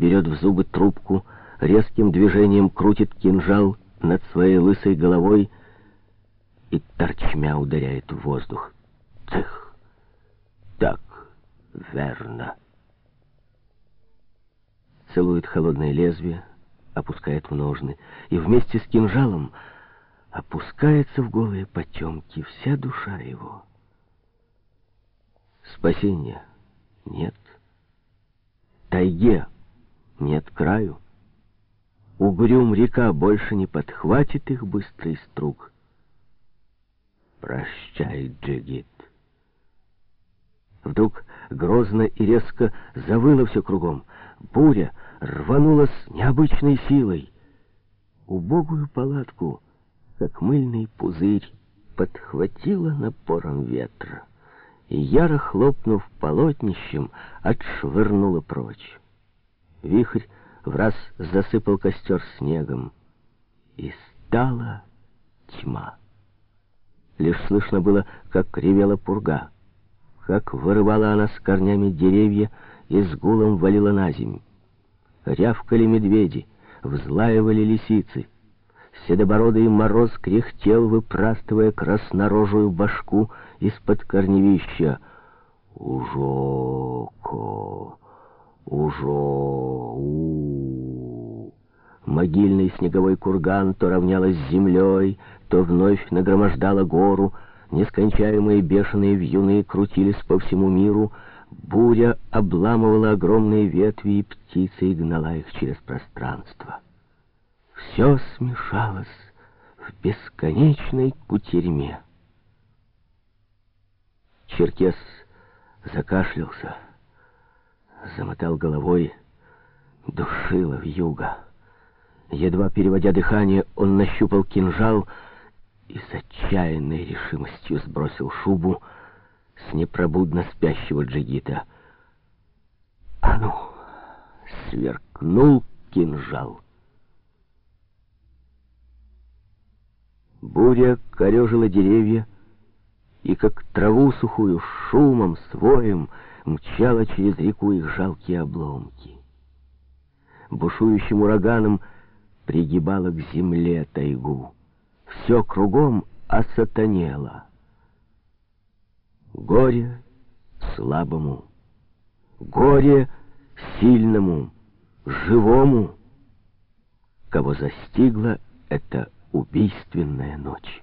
берет в зубы трубку, резким движением крутит кинжал над своей лысой головой и торчмя ударяет в воздух. Цех! Так, верно. Целует холодное лезвие, опускает в ножны, и вместе с кинжалом опускается в голые потемки вся душа его. Спасения нет. Тайге нет краю. Угрюм река больше не подхватит их быстрый струк. Прощай, Джигит. Вдруг грозно и резко завыло все кругом. Буря рванула с необычной силой. Убогую палатку, как мыльный пузырь, подхватила напором ветра и, яро хлопнув полотнищем, отшвырнула прочь. Вихрь в раз засыпал костер снегом, и стала тьма. Лишь слышно было, как ревела пурга, как вырывала она с корнями деревья и с гулом валила на землю. Рявкали медведи, взлаивали лисицы. Седобородый мороз кряхтел, выпрастывая краснорожую башку из-под корневища. «Ужоко! Ужо! у Могильный снеговой курган то равнялась с землей, то вновь нагромождала гору. Нескончаемые бешеные вьюны крутились по всему миру. Буря обламывала огромные ветви, и птицы и гнала их через пространство. Все смешалось в бесконечной кутерьме. Черкес закашлялся, замотал головой, душило в юга. Едва переводя дыхание, он нащупал кинжал и с отчаянной решимостью сбросил шубу с непробудно спящего джигита. А ну, сверкнул кинжал. Буря корежила деревья, и как траву сухую шумом, своем мчала через реку их жалкие обломки. Бушующим ураганом пригибала к земле тайгу. Все кругом осатанело. Горе слабому, горе сильному, живому, кого застигла эта убийственная ночь.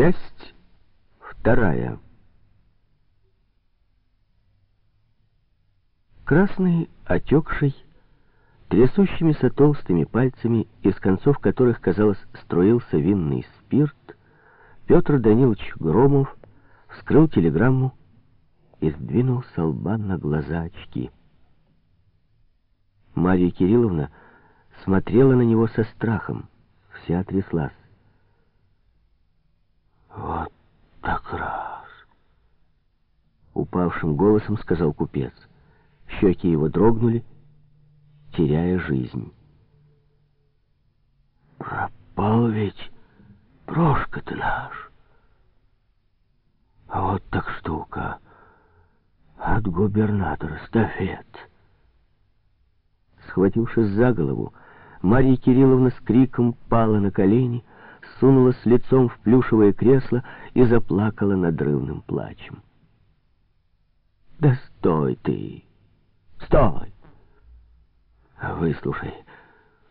Часть вторая. Красный, отекший, трясущимися толстыми пальцами, из концов которых, казалось, струился винный спирт, Петр Данилович Громов вскрыл телеграмму и сдвинул с лба на глаза очки. Марья Кирилловна смотрела на него со страхом, вся тряслась. «Вот так раз!» Упавшим голосом сказал купец. Щеки его дрогнули, теряя жизнь. «Пропал ведь Прошка ты наш!» А вот так штука. От губернатора стафет. Схватившись за голову, Марья Кирилловна с криком пала на колени, сунулась лицом в плюшевое кресло и заплакала надрывным плачем. «Да стой ты! Стой! Выслушай,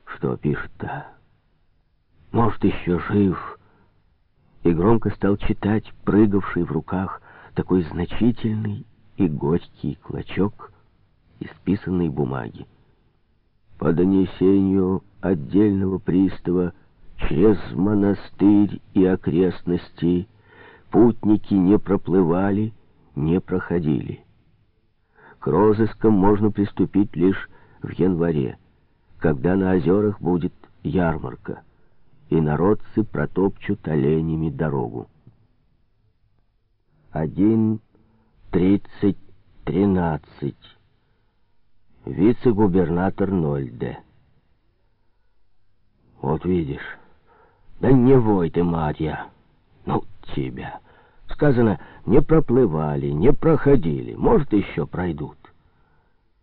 что пишет-то. Может, еще жив?» И громко стал читать прыгавший в руках такой значительный и горький клочок исписанной бумаги по донесению отдельного пристава через монастырь и окрестности путники не проплывали, не проходили. К розыскам можно приступить лишь в январе, когда на озерах будет ярмарка, и народцы протопчут оленями дорогу. Один тридцать тринадцать вице-губернатор Нольде. Вот видишь. Да не вой ты, Марья. Ну, тебя. Сказано, не проплывали, не проходили, может, еще пройдут.